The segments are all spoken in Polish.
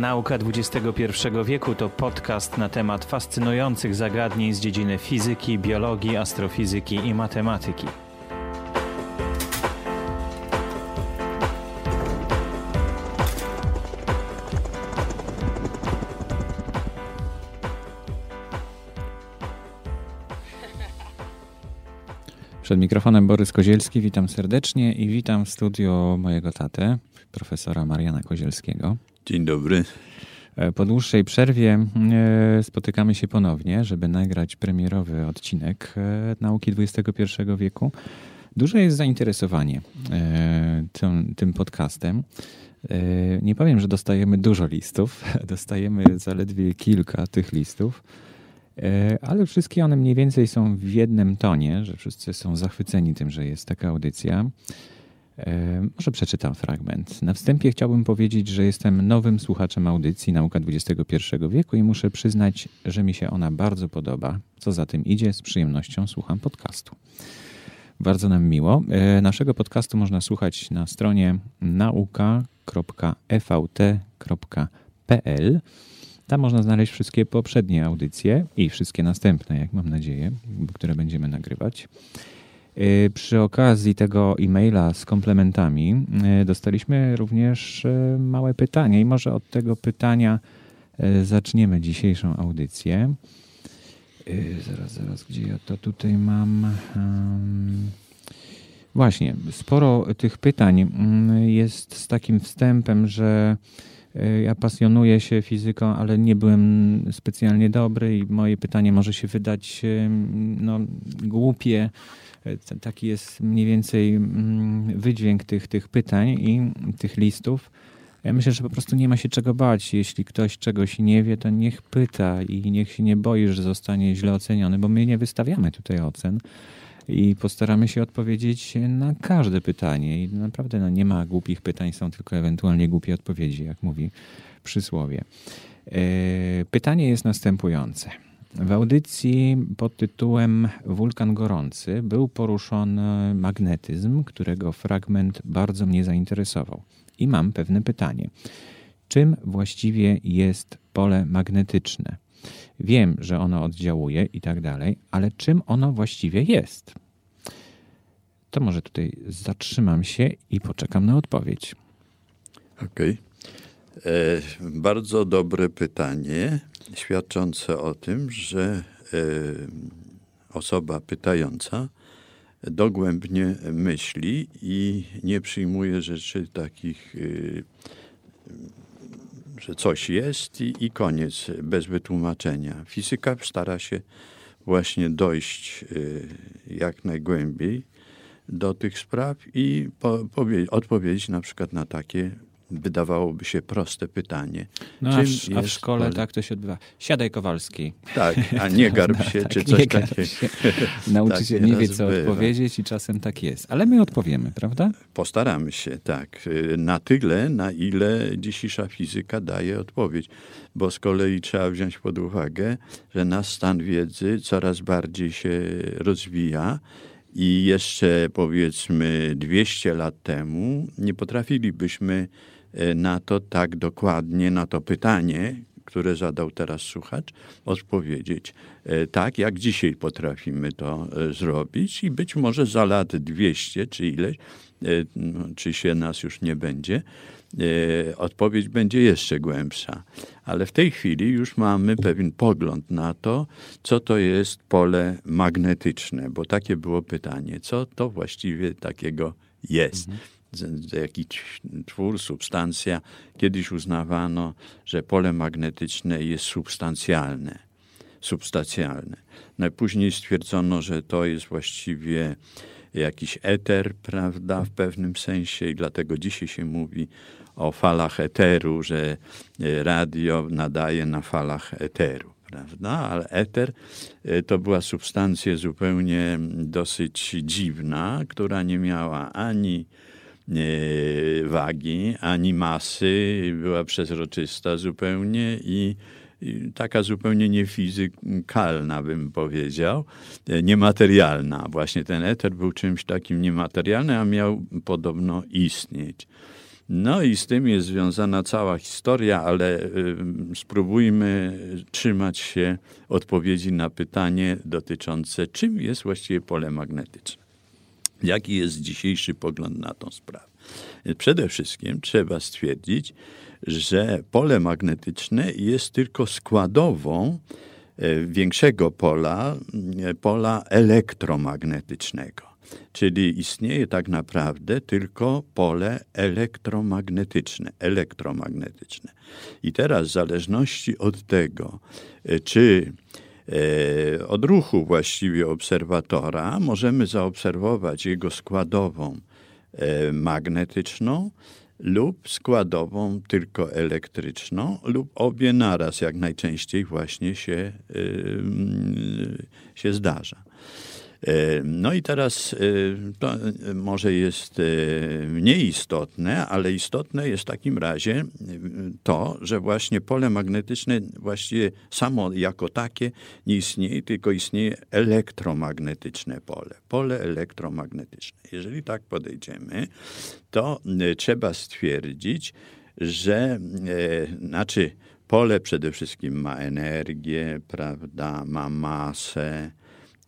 Nauka XXI wieku to podcast na temat fascynujących zagadnień z dziedziny fizyki, biologii, astrofizyki i matematyki. Przed mikrofonem Borys Kozielski, witam serdecznie i witam w studio mojego tatę, profesora Mariana Kozielskiego. Dzień dobry. E, po dłuższej przerwie e, spotykamy się ponownie, żeby nagrać premierowy odcinek e, nauki XXI wieku. Duże jest zainteresowanie tym, tym podcastem. Nie powiem, że dostajemy dużo listów, dostajemy zaledwie kilka tych listów, ale wszystkie one mniej więcej są w jednym tonie, że wszyscy są zachwyceni tym, że jest taka audycja. E, może przeczytam fragment. Na wstępie chciałbym powiedzieć, że jestem nowym słuchaczem audycji Nauka XXI wieku i muszę przyznać, że mi się ona bardzo podoba. Co za tym idzie, z przyjemnością słucham podcastu. Bardzo nam miło. E, naszego podcastu można słuchać na stronie nauka.evt.pl. Tam można znaleźć wszystkie poprzednie audycje i wszystkie następne, jak mam nadzieję, które będziemy nagrywać. Y, przy okazji tego e-maila z komplementami y, dostaliśmy również y, małe pytanie i może od tego pytania zaczniemy dzisiejszą audycję. Zaraz, zaraz, gdzie ja to tutaj mam? Właśnie, sporo tych pytań mm, jest z takim wstępem, że ja pasjonuję się fizyką, ale nie byłem specjalnie dobry i moje pytanie może się wydać no, głupie taki jest mniej więcej mm, wydźwięk tych, tych pytań i tych listów. Ja myślę, że po prostu nie ma się czego bać. Jeśli ktoś czegoś nie wie, to niech pyta i niech się nie boi, że zostanie źle oceniony, bo my nie wystawiamy tutaj ocen i postaramy się odpowiedzieć na każde pytanie. I naprawdę no, nie ma głupich pytań, są tylko ewentualnie głupie odpowiedzi, jak mówi przysłowie. E, pytanie jest następujące. W audycji pod tytułem Wulkan Gorący był poruszony magnetyzm, którego fragment bardzo mnie zainteresował. I mam pewne pytanie. Czym właściwie jest pole magnetyczne? Wiem, że ono oddziałuje i tak dalej, ale czym ono właściwie jest? To może tutaj zatrzymam się i poczekam na odpowiedź. Okej. Okay. E, bardzo dobre pytanie świadczące o tym, że e, osoba pytająca dogłębnie myśli i nie przyjmuje rzeczy takich, e, że coś jest i, koniec, bez wytłumaczenia. Fizyka stara się właśnie dojść jak najgłębiej do tych spraw i po, odpowiedzieć na przykład na takie wydawałoby się proste pytanie. No, a, w, a w szkole tak to się odbywa. Siadaj Kowalski. Tak, a nie garb się, czy coś takiego. Nauczyciel tak nie wie, co bywa. odpowiedzieć i czasem tak jest. Ale my odpowiemy, prawda? Postaramy się, tak. Na tyle, na ile dzisiejsza fizyka daje odpowiedź. Bo z kolei trzeba wziąć pod uwagę, że nasz stan wiedzy coraz bardziej się rozwija i jeszcze powiedzmy 200 lat temu nie potrafilibyśmy na to tak dokładnie, na to pytanie, które zadał teraz słuchacz, odpowiedzieć e, tak, jak dzisiaj potrafimy to e, zrobić i być może za lat 200 czy ileś, no, czy się nas już nie będzie, odpowiedź będzie jeszcze głębsza. Ale w tej chwili już mamy pewien pogląd na to, co to jest pole magnetyczne, bo takie było pytanie, co to właściwie takiego jest. Mhm jakiś twór, substancja. Kiedyś uznawano, że pole magnetyczne jest substancjalne. Substancjalne. Najpóźniej stwierdzono, że to jest właściwie jakiś eter, prawda, w pewnym sensie i dlatego dzisiaj się mówi o falach eteru, że e, radio nadaje na falach eteru prawda? Ale eter e, to była substancja zupełnie dosyć dziwna, która nie miała ani wagi, ani masy, była przezroczysta zupełnie i taka zupełnie niefizykalna, bym powiedział, e, niematerialna. Właśnie ten eter był czymś takim niematerialnym, a miał podobno istnieć. No i z tym jest związana cała historia, ale y, spróbujmy trzymać się odpowiedzi na pytanie dotyczące, czym jest właściwie pole magnetyczne. Jaki jest dzisiejszy pogląd na tą sprawę? Przede wszystkim trzeba stwierdzić, że pole magnetyczne jest tylko składową e, większego pola, e, pola elektromagnetycznego. Czyli istnieje tak naprawdę tylko pole elektromagnetyczne, elektromagnetyczne. I teraz w zależności od tego, e, czy od ruchu właściwie obserwatora możemy zaobserwować jego składową magnetyczną, lub składową tylko elektryczną, lub obie naraz, jak najczęściej właśnie się, yy, się zdarza. E, no i teraz e, to może jest e, mniej istotne, ale istotne jest w takim razie to, że właśnie pole magnetyczne właściwie samo jako takie nie istnieje, tylko istnieje elektromagnetyczne pole. Pole elektromagnetyczne. Jeżeli tak podejdziemy, to trzeba stwierdzić, że znaczy pole przede wszystkim ma energię, prawda, ma masę,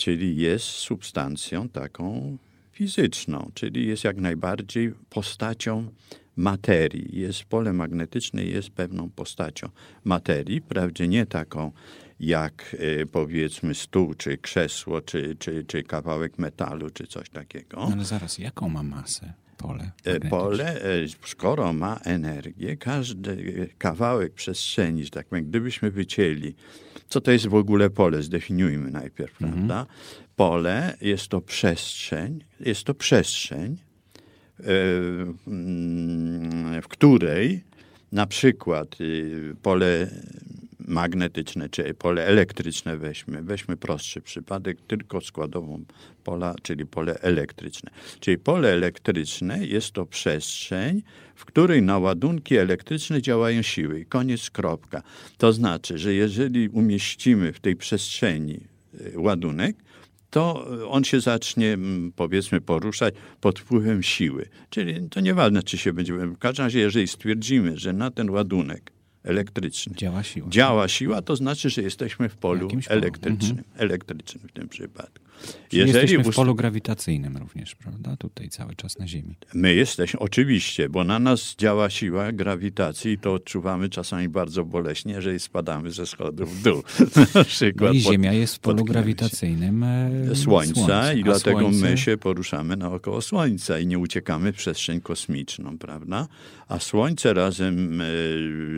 czyli jest substancją taką fizyczną, czyli jest jak najbardziej postacią materii. Jest pole magnetyczne, jest pewną postacią materii, wprawdzie nie taką jak y, powiedzmy stół, czy krzesło, czy, czy, czy kawałek metalu, czy coś takiego. No ale zaraz, jaką ma masę? Pole, e, pole, e, skoro ma energię, każdy kawałek przestrzeni, że tak powiem, gdybyśmy wycięli co to jest w ogóle pole? Zdefiniujmy najpierw, mhm. prawda? Pole jest to przestrzeń, jest to przestrzeń, e, w której na przykład y, pole magnetyczne czy pole elektryczne weźmy, weźmy prostszy przypadek, tylko składową pola, czyli pole elektryczne. Czyli pole elektryczne jest to przestrzeń, w której na ładunki elektryczne działają siły. Koniec, kropka. To znaczy, że jeżeli umieścimy w tej przestrzeni y, ładunek, to on się zacznie, mm, powiedzmy, poruszać pod wpływem siły. Czyli to nieważne, czy się będzie. W każdym razie, jeżeli stwierdzimy, że na ten ładunek elektryczny. Działa siła. Działa siła, to znaczy, że jesteśmy w polu elektrycznym. Mhm. Elektrycznym w tym przypadku. Czyli Jeżeli jesteśmy w polu grawitacyjnym również, prawda? Tutaj cały czas na Ziemi. My jesteśmy, oczywiście, bo na nas działa siła grawitacji i to odczuwamy czasami bardzo boleśnie, jeżeli spadamy ze schodów w dół. na przykład no i Ziemia jest w polu grawitacyjnym e, Słońca, Słońca. i dlatego Słońce... my się poruszamy naokoło Słońca i nie uciekamy w przestrzeń kosmiczną, prawda? A Słońce razem e,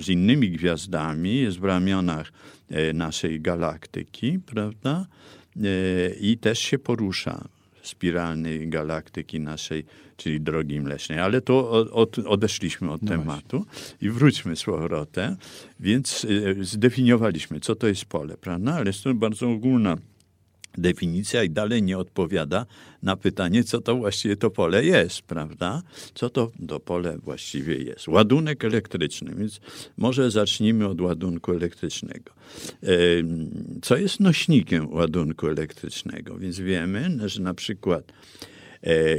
z innymi gwiazdami jest w ramionach e, naszej galaktyki, prawda? E, i też się porusza spiralnej galaktyki naszej, czyli drogi mlecznej. Ale to od, odeszliśmy od no tematu i wróćmy z powrotem. Więc zdefiniowaliśmy, co to jest pole, prawda? Ale jest to bardzo ogólna definicja i dalej nie odpowiada na pytanie, co to właściwie to pole jest, prawda? Co to, to pole właściwie jest? Ładunek elektryczny, więc może zacznijmy od ładunku elektrycznego. Co jest nośnikiem ładunku elektrycznego? Więc wiemy, że na przykład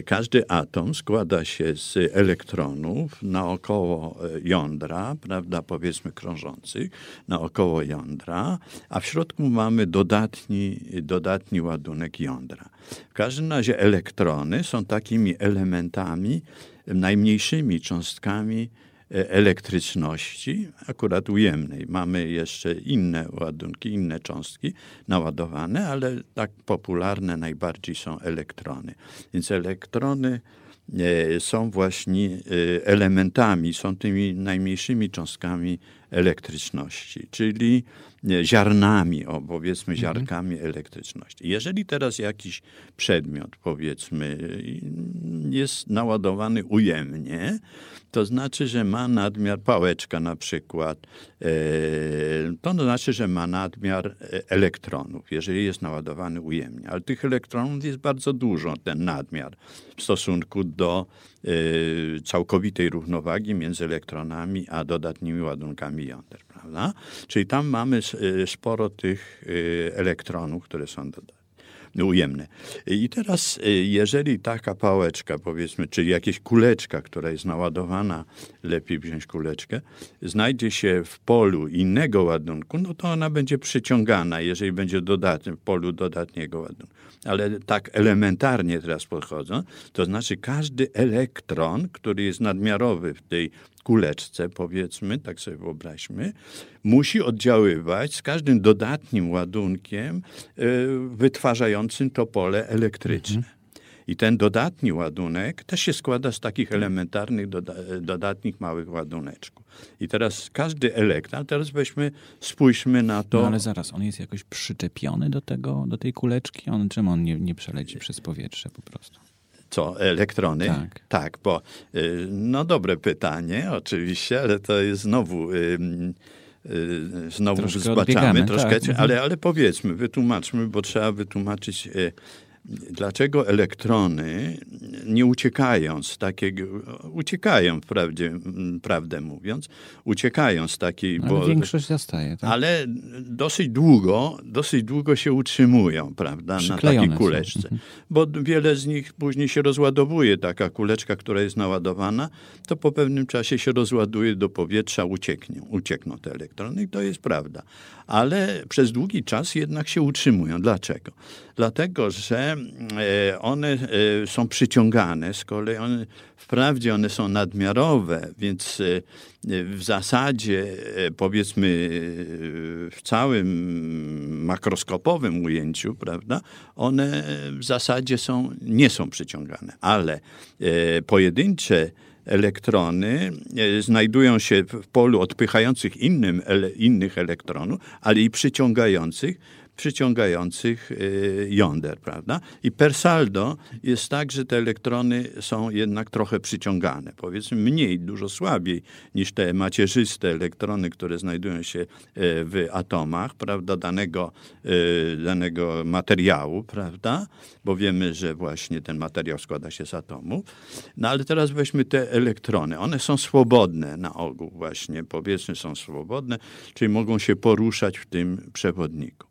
każdy atom składa się z elektronów naokoło e, jądra, prawda, powiedzmy krążących, naokoło jądra, a w środku mamy dodatni, dodatni ładunek jądra. W każdym razie elektrony są takimi elementami, najmniejszymi cząstkami E, elektryczności, akurat ujemnej. Mamy jeszcze inne ładunki, inne cząstki naładowane, ale tak popularne najbardziej są elektrony. Więc elektrony e, są właśnie e, elementami, są tymi najmniejszymi cząstkami elektryczności, czyli ziarnami, o, powiedzmy mhm. ziarnkami elektryczności. Jeżeli teraz jakiś przedmiot, powiedzmy, jest naładowany ujemnie, to znaczy, że ma nadmiar pałeczka na przykład, e, to znaczy, że ma nadmiar e, elektronów, jeżeli jest naładowany ujemnie. Ale tych elektronów jest bardzo dużo, ten nadmiar w stosunku do e, całkowitej równowagi między elektronami a dodatnimi ładunkami jąder. Prawda? Czyli tam mamy sporo tych elektronów, które są dodane ujemne. I teraz, y, jeżeli taka pałeczka, powiedzmy, czyli jakieś kuleczka, która jest naładowana, lepiej wziąć kuleczkę, znajdzie się w polu innego ładunku, no to ona będzie przyciągana, jeżeli będzie dodatny, w polu dodatniego ładunku. Ale tak elementarnie teraz podchodzą, to znaczy każdy elektron, który jest nadmiarowy w tej kuleczce, powiedzmy, tak sobie wyobraźmy, musi oddziaływać z każdym dodatnim ładunkiem e, wytwarzającym to pole elektryczne. Mhm. I ten dodatni ładunek też się składa z takich elementarnych, doda dodatnich małych ładuneczków. I teraz każdy elektron, teraz weźmy, spójrzmy na to. No ale zaraz, on jest jakoś przyczepiony do tego, do tej kuleczki? On, czym on nie, nie przeleci przez powietrze po prostu? Co, elektrony? Tak. Tak, bo y, no dobre pytanie oczywiście, ale to jest znowu y, y, znowu troszkę zbaczamy troszkę, tak. ale, ale powiedzmy, wytłumaczmy, bo trzeba wytłumaczyć dlaczego elektrony nie uciekają z takiego, uciekają wprawdzie, prawdę mówiąc, uciekają z takiej... Ale bo, większość zostaje. Tak? Ale dosyć długo, dosyć długo się utrzymują, prawda, na takiej kuleczce. Są. Mhm. Bo wiele z nich później się rozładowuje, taka kuleczka, która jest naładowana, to po pewnym czasie się rozładuje do powietrza, ucieknie, uciekną te elektrony i to jest prawda. Ale przez długi czas jednak się utrzymują. Dlaczego? Dlatego, że e, one e, są przyciągane, z kolei one, wprawdzie one są nadmiarowe, więc e, w zasadzie powiedzmy w całym makroskopowym ujęciu, prawda, one w zasadzie są, nie są przyciągane, ale pojedyncze elektrony znajdują się w polu odpychających innym, innych elektronów, ale i przyciągających przyciągających y, jąder, prawda? I per saldo jest tak, że te elektrony są jednak trochę przyciągane, powiedzmy mniej, dużo słabiej niż te macierzyste elektrony, które znajdują się y, w atomach, prawda, danego, y, danego materiału, prawda? Bo wiemy, że właśnie ten materiał składa się z atomów. No ale teraz weźmy te elektrony. One są swobodne na ogół właśnie, powiedzmy są swobodne, czyli mogą się poruszać w tym przewodniku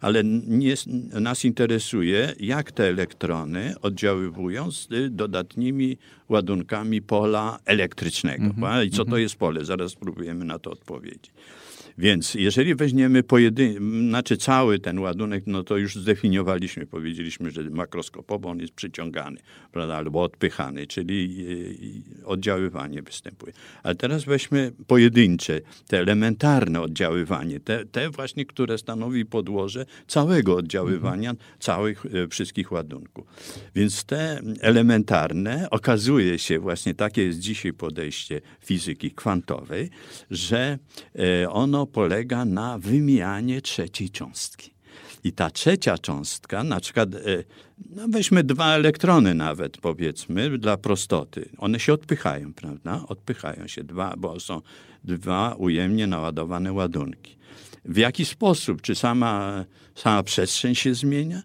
ale nie, nas interesuje, jak te elektrony oddziaływują z dodatnimi ładunkami pola elektrycznego. Mm -hmm. I co to mhm. jest pole? Zaraz spróbujemy na to odpowiedzieć. Więc jeżeli weźmiemy pojedyn- znaczy cały ten ładunek, no to już zdefiniowaliśmy, powiedzieliśmy, że makroskopowo on jest przyciągany, prawda, albo odpychany, czyli e, oddziaływanie występuje. Ale teraz weźmy pojedyncze, te elementarne oddziaływanie, te, te właśnie, które stanowi podłoże całego oddziaływania, mhm. całych e, wszystkich ładunków. Więc te elementarne okazuje się właśnie takie jest dzisiaj podejście fizyki kwantowej, że e, ono polega na wymianie trzeciej cząstki. I ta trzecia cząstka, na przykład, e, no weźmy dwa elektrony nawet, powiedzmy, dla prostoty. One się odpychają, prawda? Odpychają się dwa, bo są dwa ujemnie naładowane ładunki. W jaki sposób? Czy sama, sama przestrzeń się zmienia?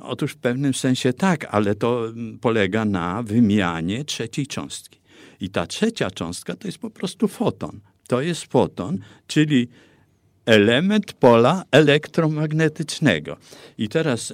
Otóż w pewnym sensie tak, ale to polega na wymianie trzeciej cząstki. I ta trzecia cząstka to jest po prostu foton to jest foton, czyli element pola elektromagnetycznego. I teraz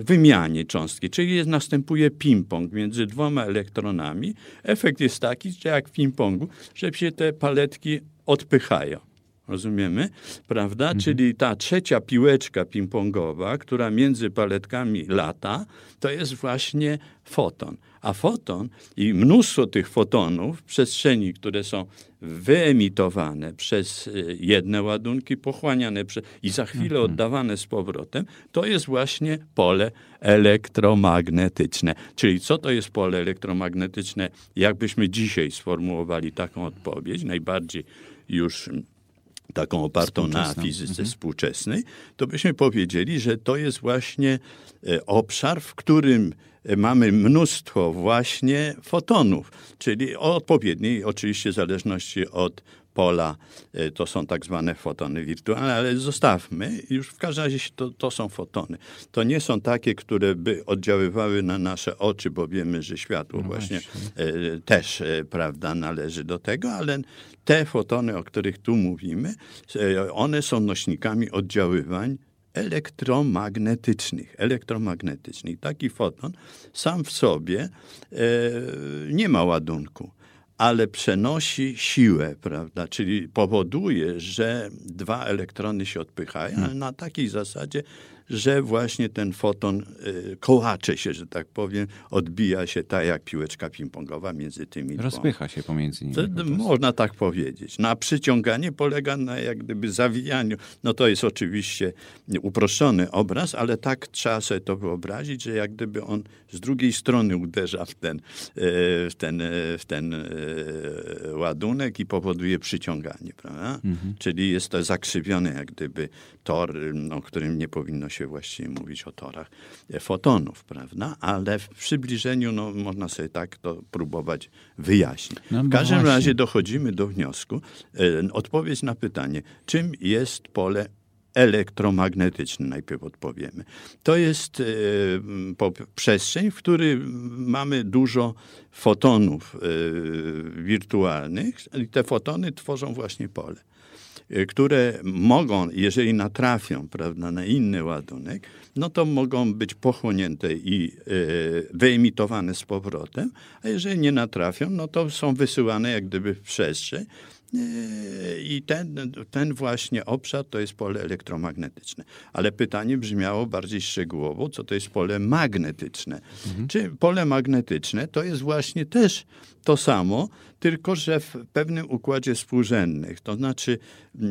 wymianie cząstki, czyli jest, następuje ping-pong między dwoma elektronami. Efekt jest taki, że jak w ping-pongu, że się te paletki odpychają. Rozumiemy? Prawda? Mhm. Czyli ta trzecia piłeczka ping-pongowa, która między paletkami lata, to jest właśnie foton. A foton i mnóstwo tych fotonów w przestrzeni, które są wyemitowane przez y, jedne ładunki, pochłaniane przez, i za chwilę mhm. oddawane z powrotem, to jest właśnie pole elektromagnetyczne. Czyli co to jest pole elektromagnetyczne? Jakbyśmy dzisiaj sformułowali taką odpowiedź, najbardziej już taką opartą na fizyce mhm. współczesnej, to byśmy powiedzieli, że to jest właśnie e, obszar, w którym mamy mnóstwo właśnie fotonów, czyli o odpowiedniej oczywiście zależności od pola, e, to są tak zwane fotony wirtualne, ale zostawmy, już w każdym razie to, to są fotony. To nie są takie, które by oddziaływały na nasze oczy, bo wiemy, że światło no właśnie, właśnie e, też, e, prawda, należy do tego, ale te fotony, o których tu mówimy, one są nośnikami oddziaływań elektromagnetycznych. Elektromagnetycznych. Taki foton sam w sobie e, nie ma ładunku ale przenosi siłę, prawda? Czyli powoduje, że dwa elektrony się odpychają, ale na takiej zasadzie, że właśnie ten foton y, kołacze się, że tak powiem, odbija się tak jak piłeczka ping-pongowa między tymi Rozpycha dwoma. się pomiędzy nimi. To, można tak powiedzieć. Na przyciąganie polega na jak gdyby zawijaniu. No to jest oczywiście uproszczony obraz, ale tak trzeba sobie to wyobrazić, że jak gdyby on z drugiej strony uderza w ten, e, w ten, e, w ten ładunek i powoduje przyciąganie, prawda? Mhm. Czyli jest to zakrzywiony jak gdyby tor, o którym nie powinno się się właściwie mówić o torach fotonów, prawda? Ale w przybliżeniu no, można sobie tak to próbować wyjaśnić. No, w każdym właśnie. razie dochodzimy do wniosku, e, odpowiedź na pytanie, czym jest pole elektromagnetyczne, najpierw odpowiemy. To jest e, przestrzeń, w której mamy dużo fotonów e, wirtualnych i te fotony tworzą właśnie pole. Y, które mogą, jeżeli natrafią prawda, na inny ładunek, no to mogą być pochłonięte i y, wyemitowane z powrotem, a jeżeli nie natrafią, no to są wysyłane jak gdyby w przestrzeń. Y, I ten, ten właśnie obszar to jest pole elektromagnetyczne. Ale pytanie brzmiało bardziej szczegółowo, co to jest pole magnetyczne. Mhm. Czy pole magnetyczne to jest właśnie też to samo, tylko że w pewnym układzie współrzędnych. To znaczy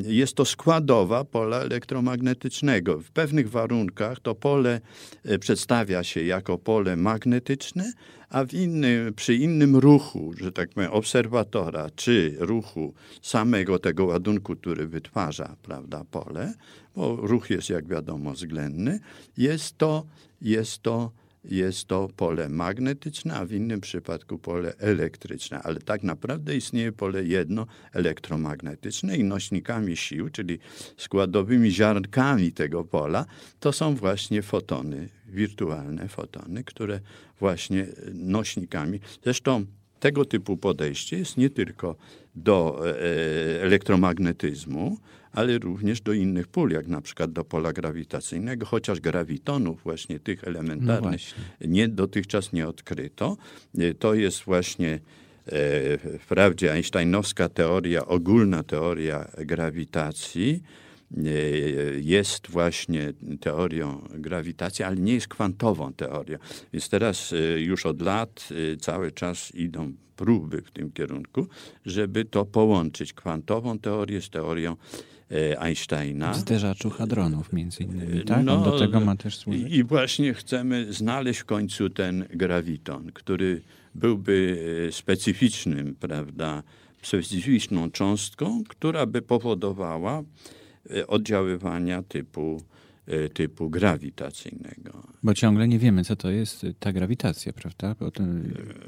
jest to składowa pola elektromagnetycznego. W pewnych warunkach to pole e, przedstawia się jako pole magnetyczne, a w innym, przy innym ruchu, że tak powiem, obserwatora, czy ruchu samego tego ładunku, który wytwarza prawda, pole, bo ruch jest, jak wiadomo, względny, jest to, jest to jest to pole magnetyczne, a w innym przypadku pole elektryczne. Ale tak naprawdę istnieje pole jedno elektromagnetyczne i nośnikami sił, czyli składowymi ziarnkami tego pola, to są właśnie fotony, wirtualne fotony, które właśnie nośnikami. Zresztą tego typu podejście jest nie tylko do e, elektromagnetyzmu, ale również do innych pól, jak na przykład do pola grawitacyjnego, chociaż grawitonów, właśnie tych elementarnych, no nie, dotychczas nie odkryto. E, to jest właśnie e, wprawdzie einsteinowska teoria, ogólna teoria grawitacji, jest właśnie teorią grawitacji, ale nie jest kwantową teorią. Więc teraz już od lat cały czas idą próby w tym kierunku, żeby to połączyć kwantową teorię z teorią e, Einsteina. Zderzaczu hadronów między innymi, tak? No, On do tego ma też służyć. I właśnie chcemy znaleźć w końcu ten grawiton, który byłby e, specyficznym, prawda, specyficzną cząstką, która by powodowała e, oddziaływania typu E, typu grawitacyjnego. Bo ciągle nie wiemy, co to jest ta grawitacja, prawda? Bo to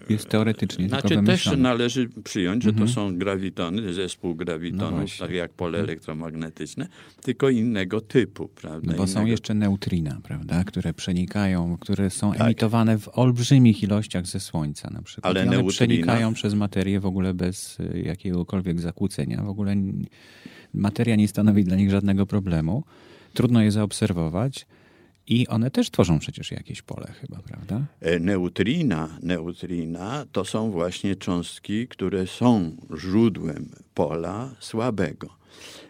jest teoretycznie znaczy, tylko też należy przyjąć, że mhm. to są grawitony, zespół grawitonów, no tak jak pole mhm. elektromagnetyczne, tylko innego typu, prawda? No bo innego... są jeszcze neutrina, prawda? Które przenikają, które są tak. emitowane w olbrzymich ilościach ze Słońca na przykład. Ale I one neutrina... przenikają przez materię w ogóle bez e, jakiegokolwiek zakłócenia. W ogóle materia nie stanowi dla nich żadnego problemu trudno je zaobserwować. I one też tworzą przecież jakieś pole chyba, prawda? E, neutrina, neutrina to są właśnie cząstki, które są źródłem pola słabego.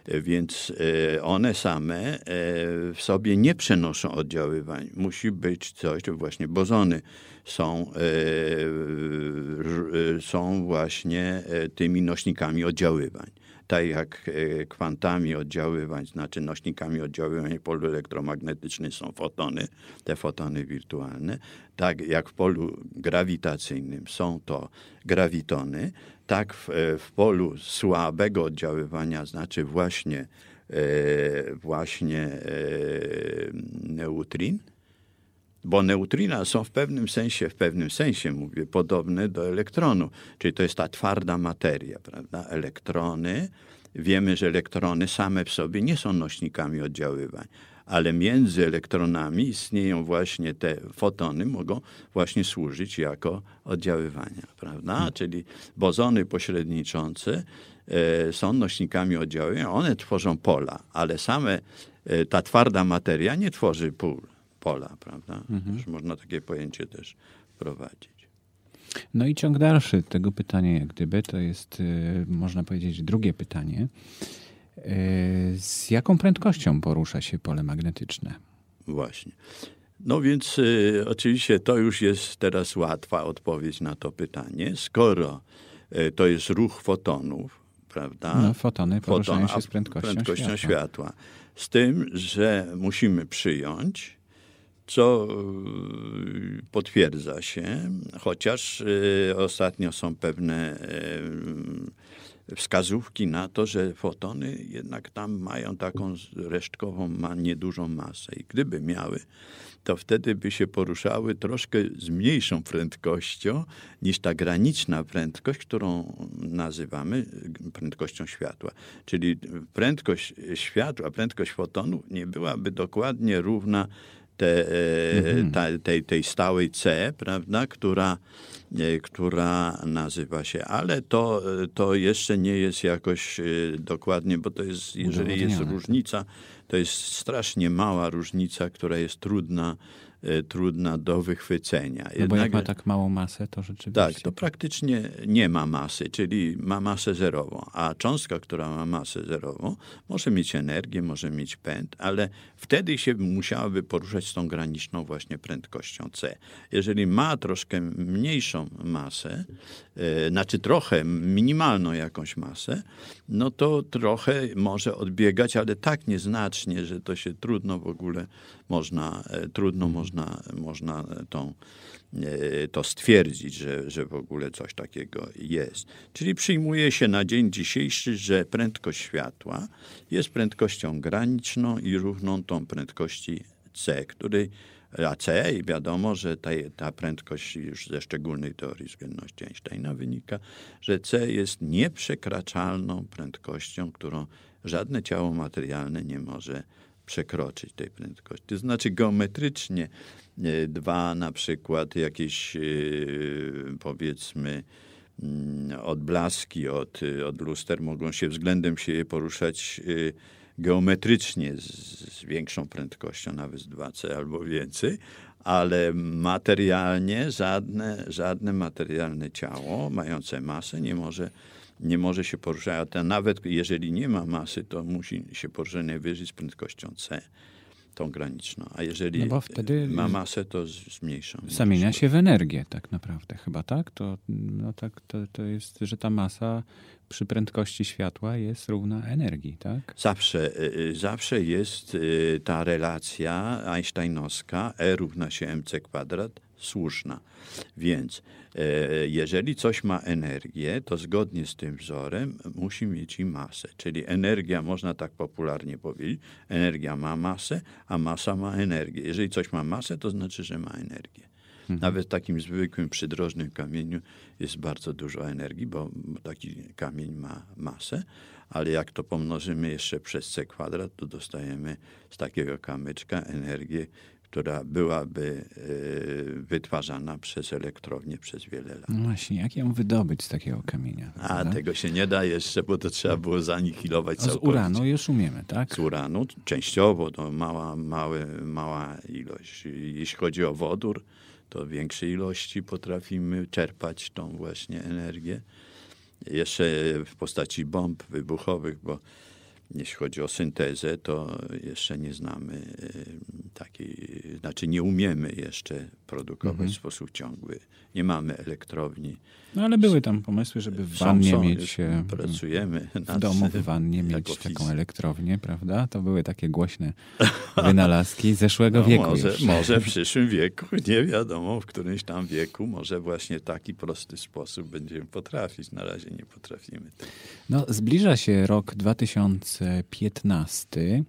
E, więc e, one same w sobie nie przenoszą oddziaływań. Musi być coś, właśnie bozony są, są właśnie tymi nośnikami oddziaływań tak jak e, kwantami oddziaływań, znaczy nośnikami oddziaływań w polu elektromagnetycznym są fotony, te fotony wirtualne, tak jak w polu grawitacyjnym są to grawitony, tak w, w polu słabego oddziaływania, znaczy właśnie, e, właśnie e, neutrin, bo neutrina są w pewnym sensie, w pewnym sensie mówię, podobne do elektronu, czyli to jest ta twarda materia, prawda? Elektrony, wiemy, że elektrony same w sobie nie są nośnikami oddziaływań, ale między elektronami istnieją właśnie te fotony, mogą właśnie służyć jako oddziaływania, prawda? Hmm. Czyli bozony pośredniczące e, są nośnikami oddziaływania, one tworzą pola, ale same e, ta twarda materia nie tworzy pól pola, prawda? Mhm. można takie pojęcie też wprowadzić. No i ciąg dalszy tego pytania, jak gdyby, to jest, y, można powiedzieć, drugie pytanie. Y, z jaką prędkością porusza się pole magnetyczne? Właśnie. No więc y, oczywiście to już jest teraz łatwa odpowiedź na to pytanie. Skoro y, to jest ruch fotonów, prawda? No, fotony poruszają Foton, się z prędkością, prędkością światła. światła. Z tym, że musimy przyjąć, co y, potwierdza się, chociaż y, ostatnio są pewne y, wskazówki na to, że fotony jednak tam mają taką resztkową, ma niedużą masę. I gdyby miały, to wtedy by się poruszały troszkę z mniejszą prędkością niż ta graniczna prędkość, którą nazywamy prędkością światła. Czyli prędkość światła, prędkość fotonu nie byłaby dokładnie równa te, e, mhm. ta, tej, tej stałej C, prawda, która, e, która nazywa się, ale to, to jeszcze nie jest jakoś e, dokładnie, bo to jest, jeżeli jest różnica, to jest strasznie mała różnica, która jest trudna E, trudna do wychwycenia. Jednak, no bo jak ma tak małą masę, to rzeczywiście... Tak, to praktycznie nie ma masy, czyli ma masę zerową. A cząstka, która ma masę zerową, może mieć energię, może mieć pęd, ale wtedy się musiałaby poruszać z tą graniczną właśnie prędkością c. Jeżeli ma troszkę mniejszą masę, znaczy trochę minimalną jakąś masę, no to trochę może odbiegać, ale tak nieznacznie, że to się trudno w ogóle można, e, trudno można, można tą, e, to stwierdzić, że, że w ogóle coś takiego jest. Czyli przyjmuje się na dzień dzisiejszy, że prędkość światła jest prędkością graniczną i równą tą prędkości c, której a C i wiadomo, że ta, ta prędkość już ze szczególnej teorii względności Einsteina wynika, że C jest nieprzekraczalną prędkością, którą żadne ciało materialne nie może przekroczyć tej prędkości. To znaczy geometrycznie e, dwa na przykład jakieś e, powiedzmy mm, odblaski od, od luster mogą się względem siebie poruszać e, geometrycznie z, większą prędkością, nawet z 2C albo więcej, ale materialnie żadne, żadne materialne ciało mające masę nie może nie może się poruszać, a nawet jeżeli nie ma masy, to musi się poruszać najwyżej z prędkością c, tą graniczną. A jeżeli no ma masę, to zmniejsza. Zamienia się w energię tak naprawdę, chyba tak? To, no tak to, to jest, że ta masa przy prędkości światła jest równa energii, tak? Zawsze, y, y, zawsze jest y, ta relacja einsteinowska E równa się mc kwadrat słuszna. Więc jeżeli coś ma energię, to zgodnie z tym wzorem musi mieć i masę. Czyli energia, można tak popularnie powiedzieć, energia ma masę, a masa ma energię. Jeżeli coś ma masę, to znaczy, że ma energię. Mhm. Nawet w takim zwykłym przydrożnym kamieniu jest bardzo dużo energii, bo taki kamień ma masę, ale jak to pomnożymy jeszcze przez c kwadrat, to dostajemy z takiego kamyczka energię, która byłaby e, wytwarzana przez elektrownię przez wiele lat. No właśnie, jak ją wydobyć z takiego kamienia? A prawda? tego się nie da jeszcze, bo to trzeba było zanihilować całkowicie. Z uranu już umiemy, tak? Z uranu częściowo, to mała, małe, mała ilość. Jeśli chodzi o wodór, to większej ilości potrafimy czerpać tą właśnie energię. Jeszcze w postaci bomb wybuchowych, bo jeśli chodzi o syntezę, to jeszcze nie znamy takiej, znaczy nie umiemy jeszcze produkować mhm. w sposób ciągły. Nie mamy elektrowni. No ale były tam pomysły, żeby w wannie są, są, mieć. Pracujemy w domu w wannie mieć taką elektrownię, prawda? To były takie głośne wynalazki zeszłego no, wieku. Może, może w przyszłym wieku, nie wiadomo, w którymś tam wieku, może właśnie taki prosty sposób będziemy potrafić. Na razie nie potrafimy. No, zbliża się rok 2015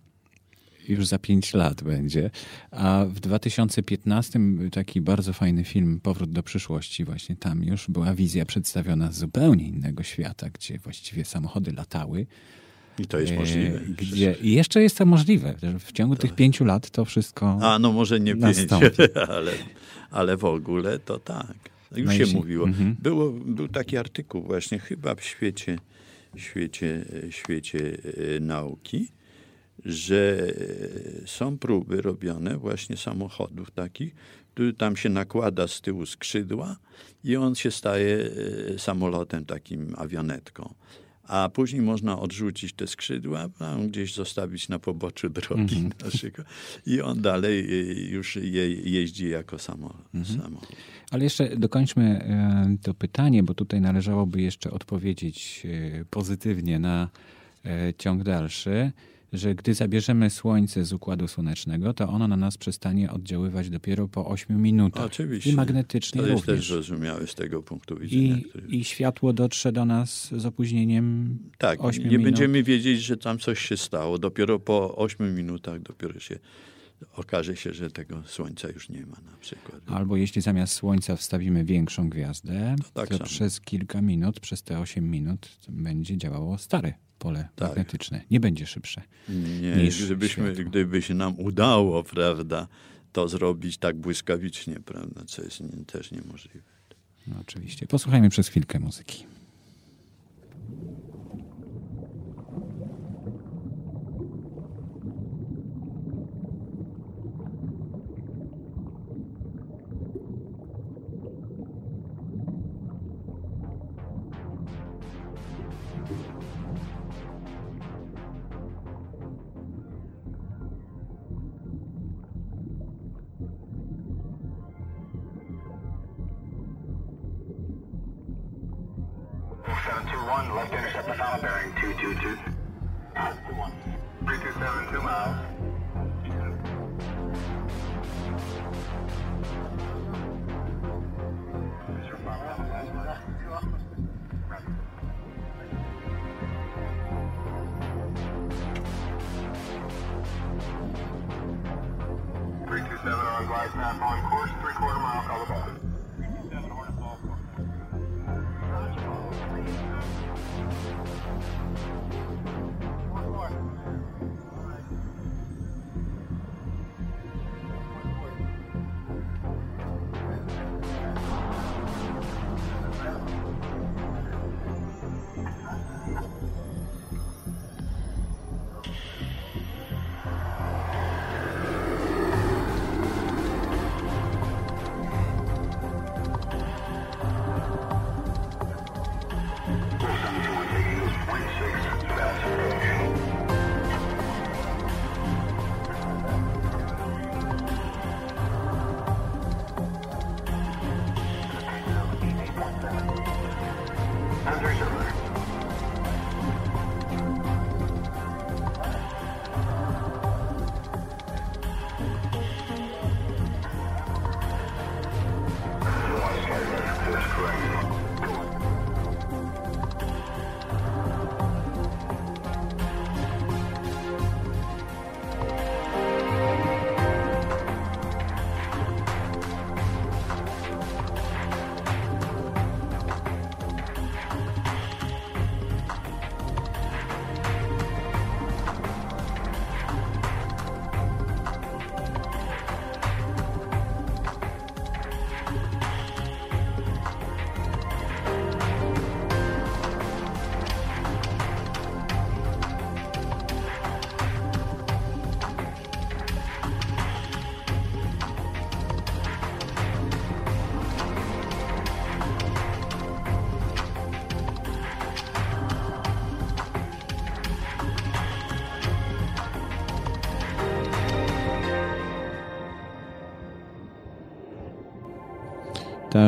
już za pięć lat będzie. A w 2015 taki bardzo fajny film Powrót do przyszłości, właśnie tam już była wizja przedstawiona z zupełnie innego świata, gdzie właściwie samochody latały. I to jest możliwe. Gdzie, I jeszcze jest to możliwe, że w ciągu tych pięciu lat to wszystko. A no może nie pięć, ale, ale w ogóle to tak. Już no się jeśli, mówiło. Mm-hmm. Było, był taki artykuł właśnie chyba w świecie, świecie, świecie e, nauki, że e, są próby robione właśnie samochodów takich, który tam się nakłada z tyłu skrzydła i on się staje e, samolotem takim awionetką. A później można odrzucić te skrzydła, gdzieś zostawić na poboczu drogi mm -hmm. i on dalej e, już je, jeździ jako samo, mm -hmm. samochód. Ale jeszcze dokończmy to pytanie, bo tutaj należałoby jeszcze odpowiedzieć pozytywnie na ciąg dalszy że gdy zabierzemy Słońce z Układu Słonecznego, to ono na nas przestanie oddziaływać dopiero po 8 minutach. Oczywiście. I magnetycznie to jest również. też zrozumiałe z tego punktu widzenia. I, który... I światło dotrze do nas z opóźnieniem Tak, 8 nie minut. będziemy wiedzieć, że tam coś się stało. Dopiero po 8 minutach dopiero się okaże się, że tego Słońca już nie ma na przykład. Albo jeśli zamiast Słońca wstawimy większą gwiazdę, to, tak to przez kilka minut, przez te 8 minut będzie działało stare pole tak. magnetyczne. Nie będzie szybsze. Nie, niż gdybyśmy, gdyby się nam udało, prawda, to zrobić tak błyskawicznie, prawda, co jest nie, też niemożliwe. No, oczywiście. Posłuchajmy przez chwilkę muzyki.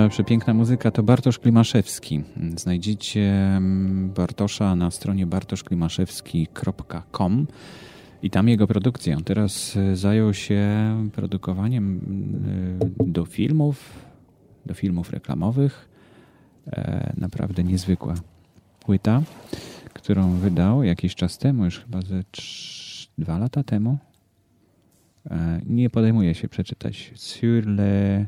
Przepiękna muzyka to Bartosz Klimaszewski. Znajdziecie mm, Bartosza na stronie bartoszklimaszewski.com i tam jego produkcja. On teraz e, zajął się produkowaniem e, do filmów, do filmów reklamowych. E, naprawdę niezwykła płyta, którą wydał jakiś czas temu, już chyba ze trz- dwa lata temu. Nie podejmuję się przeczytać. Sur le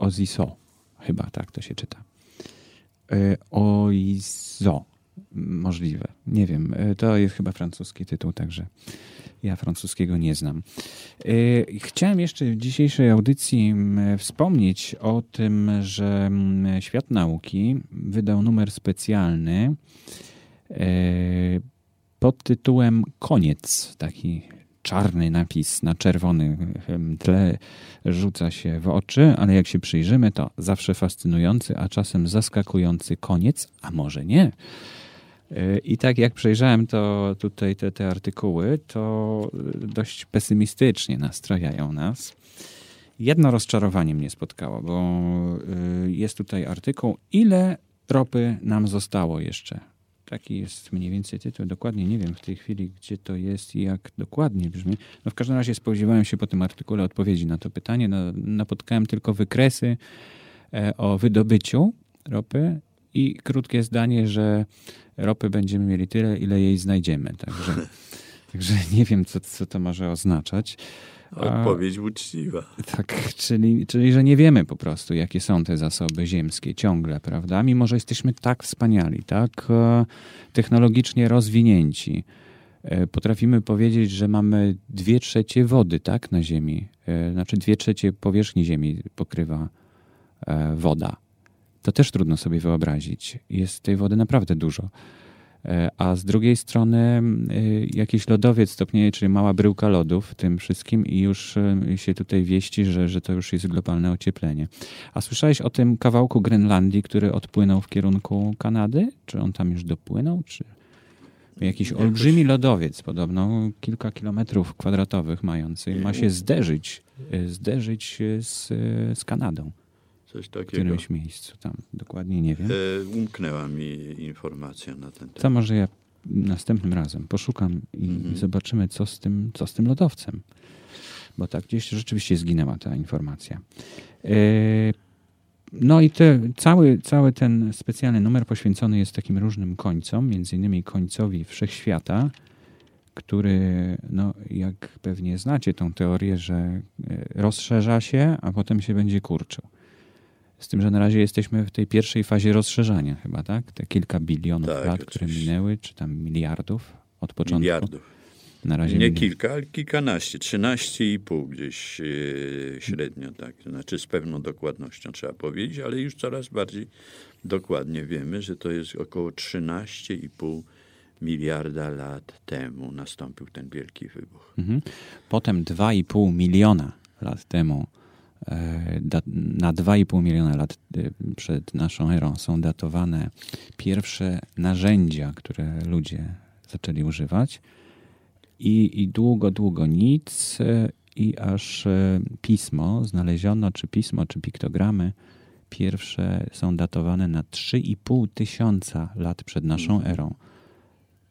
Oziso. Chyba tak to się czyta. Oizo. Możliwe. Nie wiem. To jest chyba francuski tytuł, także ja francuskiego nie znam. Chciałem jeszcze w dzisiejszej audycji wspomnieć o tym, że Świat Nauki wydał numer specjalny pod tytułem Koniec. Taki czarny napis na czerwonym tle rzuca się w oczy, ale jak się przyjrzymy, to zawsze fascynujący, a czasem zaskakujący koniec, a może nie. I tak jak przejrzałem to tutaj te, te artykuły, to dość pesymistycznie nastrojają nas. Jedno rozczarowanie mnie spotkało, bo y, jest tutaj artykuł, ile ropy nam zostało jeszcze Taki jest mniej więcej tytuł. Dokładnie nie wiem w tej chwili, gdzie to jest i jak dokładnie brzmi. No w każdym razie spodziewałem się po tym artykule odpowiedzi na to pytanie. No, napotkałem tylko wykresy e, o wydobyciu ropy i krótkie zdanie, że ropy będziemy mieli tyle, ile jej znajdziemy. Także, także nie wiem, co, co to może oznaczać. Odpowiedź uczciwa. Tak, czyli, czyli że nie wiemy po prostu, jakie są te zasoby ziemskie ciągle, prawda? Mimo, że jesteśmy tak wspaniali, tak e, technologicznie rozwinięci. E, potrafimy powiedzieć, że mamy dwie trzecie wody, tak, na Ziemi. E, znaczy dwie trzecie powierzchni Ziemi pokrywa woda. To też trudno sobie wyobrazić. Jest tej wody naprawdę dużo. E, a z drugiej strony e, jakiś lodowiec stopnieje, czyli mała bryłka lodu w tym wszystkim i już e, się tutaj wieści, że, że to już jest globalne ocieplenie. A słyszałeś o tym kawałku Grenlandii, który odpłynął w kierunku Kanady? Czy on tam już dopłynął? Czy jakiś olbrzymi lodowiec, podobno kilka kilometrów kwadratowych mający, ma się zderzyć, zderzyć z, z Kanadą. Coś takiego. W którymś miejscu tam, dokładnie nie wiem. E, umknęła mi informacja na ten temat. To może ja następnym razem poszukam i mhm. zobaczymy, co z, tym, co z tym lodowcem. Bo tak gdzieś rzeczywiście zginęła ta informacja. E, no i te, cały, cały ten specjalny numer poświęcony jest takim różnym końcom, między innymi końcowi wszechświata, który, no, jak pewnie znacie tą teorię, że e, rozszerza się, a potem się będzie kurczył. Z tym, że na razie jesteśmy w tej pierwszej fazie rozszerzania chyba, tak? Te kilka bilionów tak, lat, oczywiście. które minęły, czy tam miliardów od początku. Miliardów. Na razie Nie kilka, ale kilkanaście, trzynaście i pół gdzieś yy, średnio, tak. Znaczy z pewną dokładnością trzeba powiedzieć, ale już coraz bardziej dokładnie wiemy, że to jest około 13,5 miliarda lat temu nastąpił ten wielki wybuch. Mhm. Potem 2,5 miliona lat temu na 2,5 miliona lat e, przed naszą erą są datowane pierwsze narzędzia, które ludzie zaczęli używać. I, i długo, długo nic, e, i aż pismo znaleziono, czy pismo, czy piktogramy pierwsze są datowane na 3,5 tysiąca lat przed naszą mhm. erą.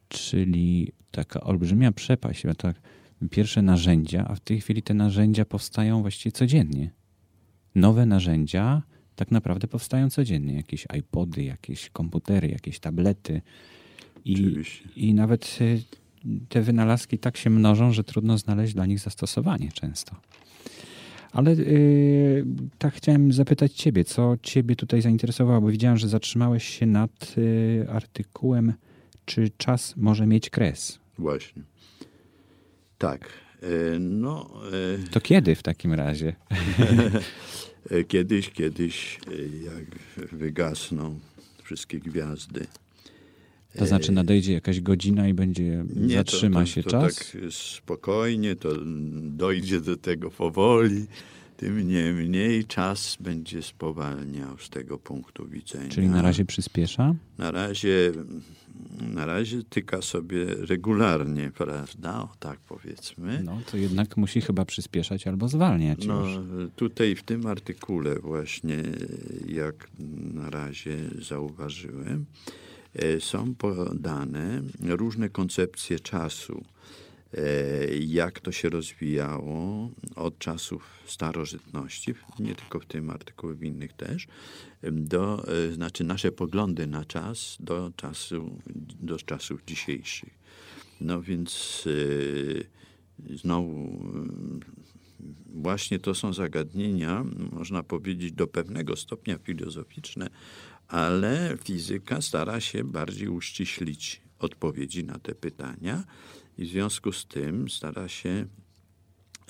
Czyli taka olbrzymia przepaść. Tak, pierwsze narzędzia, a w tej chwili te narzędzia powstają właściwie codziennie nowe narzędzia tak naprawdę powstają codziennie. Jakieś iPody, jakieś komputery, jakieś tablety. I, I nawet y, te wynalazki tak się mnożą, że trudno znaleźć dla nich zastosowanie często. Ale yy, tak chciałem zapytać Ciebie, co Ciebie tutaj zainteresowało, bo widziałem, że zatrzymałeś się nad yy, artykułem, czy czas może mieć kres. Właśnie. Tak. No. To kiedy w takim razie? E, kiedyś, kiedyś, e, jak wygasną wszystkie gwiazdy. To znaczy nadejdzie jakaś godzina i będzie, Nie, zatrzyma to, to, się to czas? tak spokojnie, to dojdzie do tego powoli, tym niemniej czas będzie spowalniał z tego punktu widzenia. Czyli na razie przyspiesza? Na razie, na razie tyka sobie regularnie, prawda? O tak powiedzmy. No to jednak musi chyba przyspieszać albo zwalniać No, już. tutaj w tym artykule właśnie, jak na razie zauważyłem, e, są podane różne koncepcje czasu. E, Jak to się rozwijało od czasów starożytności, nie tylko w tym artykule, w innych też, do, e, znaczy nasze poglądy na czas do, czasu, do czasów dzisiejszych. No więc e, znowu właśnie to są zagadnienia, można powiedzieć, do pewnego stopnia filozoficzne, ale fizyka stara się bardziej uściślić odpowiedzi na te pytania i w związku z tym stara się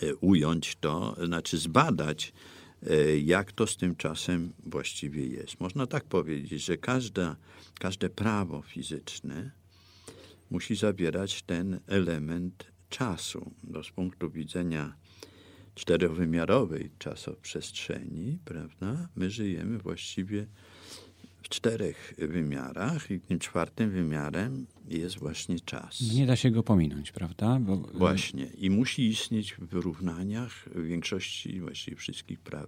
e, ująć to, znaczy zbadać, e, jak to z tym czasem właściwie jest. Można tak powiedzieć, że każda, każde prawo fizyczne musi zawierać ten element czasu. No, z punktu widzenia czterowymiarowej czasoprzestrzeni, prawda, my żyjemy właściwie w czterech wymiarach i tym czwartym wymiarem jest właśnie czas. Nie da się go pominąć, prawda? Bo, Właśnie. I musi istnieć w wyrównaniach większości, właściwie wszystkich praw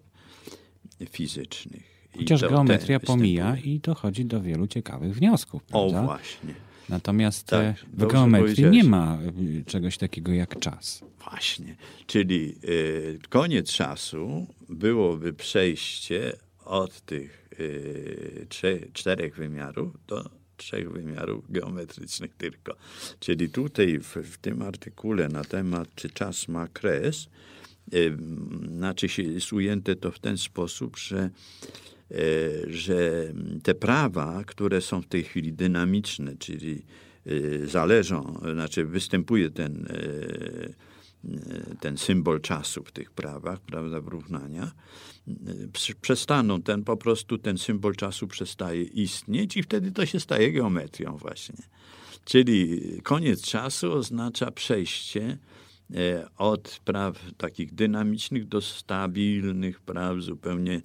fizycznych. Chociaż to geometria pomija i dochodzi do wielu ciekawych wniosków, O, prawda? właśnie. Natomiast Tak, e, w geometrii nie ma e, czegoś takiego jak czas. Właśnie. Czyli y, koniec czasu byłoby przejście od tych y, czterech wymiarów do trzech wymiarów geometrycznych tylko. Czyli tutaj w, w tym artykule na temat, czy czas ma kres, y, znaczy się jest ujęte to w ten sposób, że e, że te prawa, które są w tej chwili dynamiczne, czyli e, zależą, znaczy występuje ten, e, ten symbol czasu w tych prawach, prawda, w równaniach, e, przestaną, ten po prostu ten symbol czasu przestaje istnieć i wtedy to się staje geometrią właśnie. Czyli koniec czasu oznacza przejście e, od praw takich dynamicznych do stabilnych praw zupełnie, e,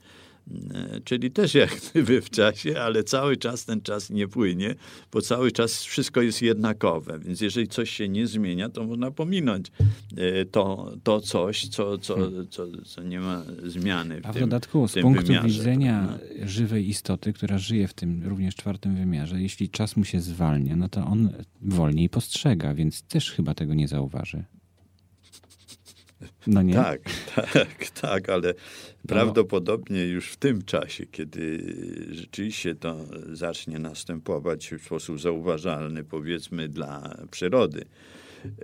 czyli też jak gdyby w czasie, ale cały czas ten czas nie płynie, bo cały czas wszystko jest jednakowe, więc jeżeli coś się nie zmienia, to można pominąć e, to, to coś, co, co, co, co nie ma zmiany w A w tym, dodatku, z punktu wymiarze, widzenia prawda? żywej istoty, która żyje w tym również czwartym wymiarze, jeśli czas mu się zwalnia, no to on wolniej postrzega, więc też chyba tego nie zauważy. No nie? Tak, tak, tak, ale prawdopodobnie już w tym czasie, kiedy rzeczywiście to zacznie następować w sposób zauważalny, powiedzmy, dla przyrody,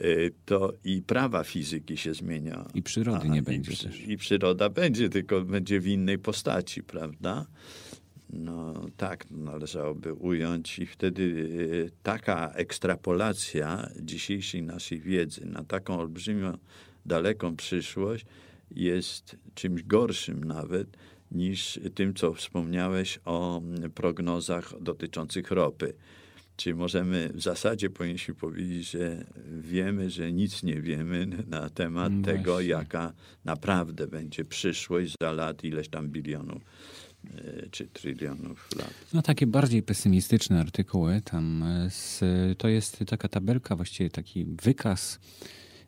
y, to i prawa fizyki się zmienia. I przyrody nie będzie i, też. I przyroda będzie, tylko będzie w innej postaci, prawda? No tak należałoby ująć i wtedy y, taka ekstrapolacja dzisiejszej naszej wiedzy na taką olbrzymią, daleką przyszłość jest czymś gorszym nawet niż tym, co wspomniałeś o prognozach dotyczących ropy. Czyli możemy, w zasadzie powinniśmy powiedzieć, że wiemy, że nic nie wiemy na temat tego, właśnie. jaka naprawdę będzie przyszłość za lat, ileś tam bilionów e, czy trylionów lat. No takie bardziej pesymistyczne artykuły, tam e, z, to jest taka tabelka, właściwie taki wykaz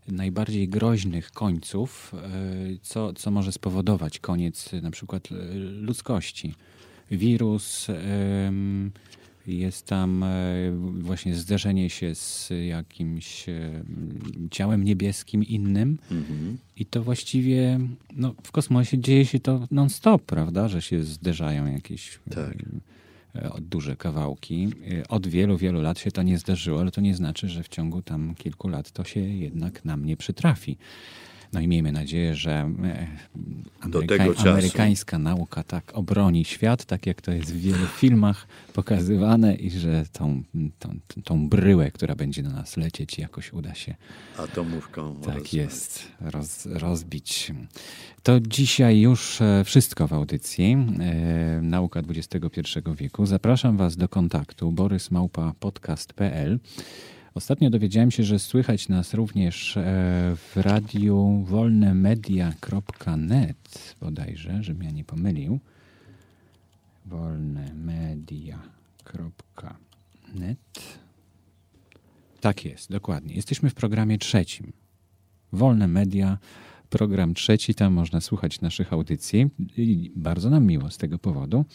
najbardziej groźnych końców, e, co, co może spowodować koniec e, na przykład e, ludzkości. Wirus, jest tam właśnie zderzenie się z jakimś ciałem niebieskim innym Mhm. i to właściwie no, w kosmosie dzieje się to non-stop, prawda, że się zderzają jakieś Tak. E, duże kawałki. E, Od wielu, wielu lat się to nie zdarzyło, ale to nie znaczy, że w ciągu tam kilku lat to się jednak nam nie przytrafi. No i miejmy nadzieję, że e, Do Ameryka- amerykańska nauka tak obroni świat, tak jak to jest w wielu filmach pokazywane i że tą, tą, tą bryłę, która będzie na nas lecieć, jakoś uda się Atomówką. tak rozwalić. jest, roz, rozbić. To dzisiaj już e, wszystko w audycji e, Nauka XXI wieku. Zapraszam Was do kontaktu borysmałpa.podcast.pl Ostatnio dowiedziałem się, że słychać nas również e, w radiu wolnemedia.net bodajże, żebym ja nie pomylił. wolnemedia.net Tak jest, dokładnie. Jesteśmy w programie trzecim. Wolne Media, program trzeci, tam można słuchać naszych audycji i bardzo nam miło z tego powodu.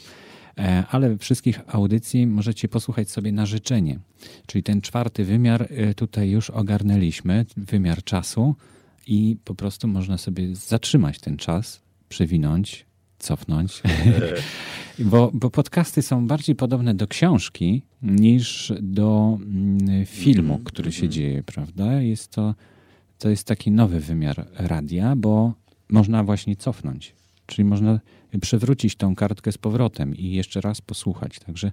E, ale wszystkich audycji możecie posłuchać sobie na życzenie. Czyli ten czwarty wymiar e, tutaj już ogarnęliśmy, wymiar czasu i po prostu można sobie zatrzymać ten czas, przewinąć, cofnąć. bo, bo podcasty są bardziej podobne do książki niż do mm, filmu, Mhm, który się dzieje, prawda? Jest to, to jest taki nowy wymiar radia, bo można właśnie cofnąć. Czyli można przewrócić tą kartkę z powrotem i jeszcze raz posłuchać. Także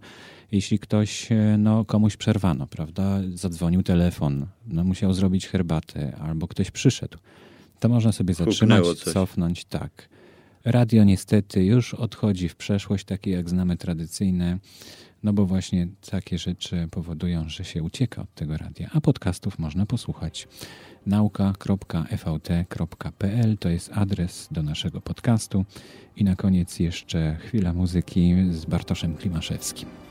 jeśli ktoś, e, no komuś przerwano, prawda, zadzwonił telefon, no musiał zrobić herbatę, albo ktoś przyszedł, to można sobie zatrzymać, cofnąć, tak. Radio niestety już odchodzi w przeszłość, takie jak znamy tradycyjne, no bo właśnie takie rzeczy powodują, że się ucieka od tego radia, a podcastów można posłuchać. nauka.evt.pl to jest adres do naszego podcastu i na koniec jeszcze chwila muzyki z Bartoszem Klimaszewskim.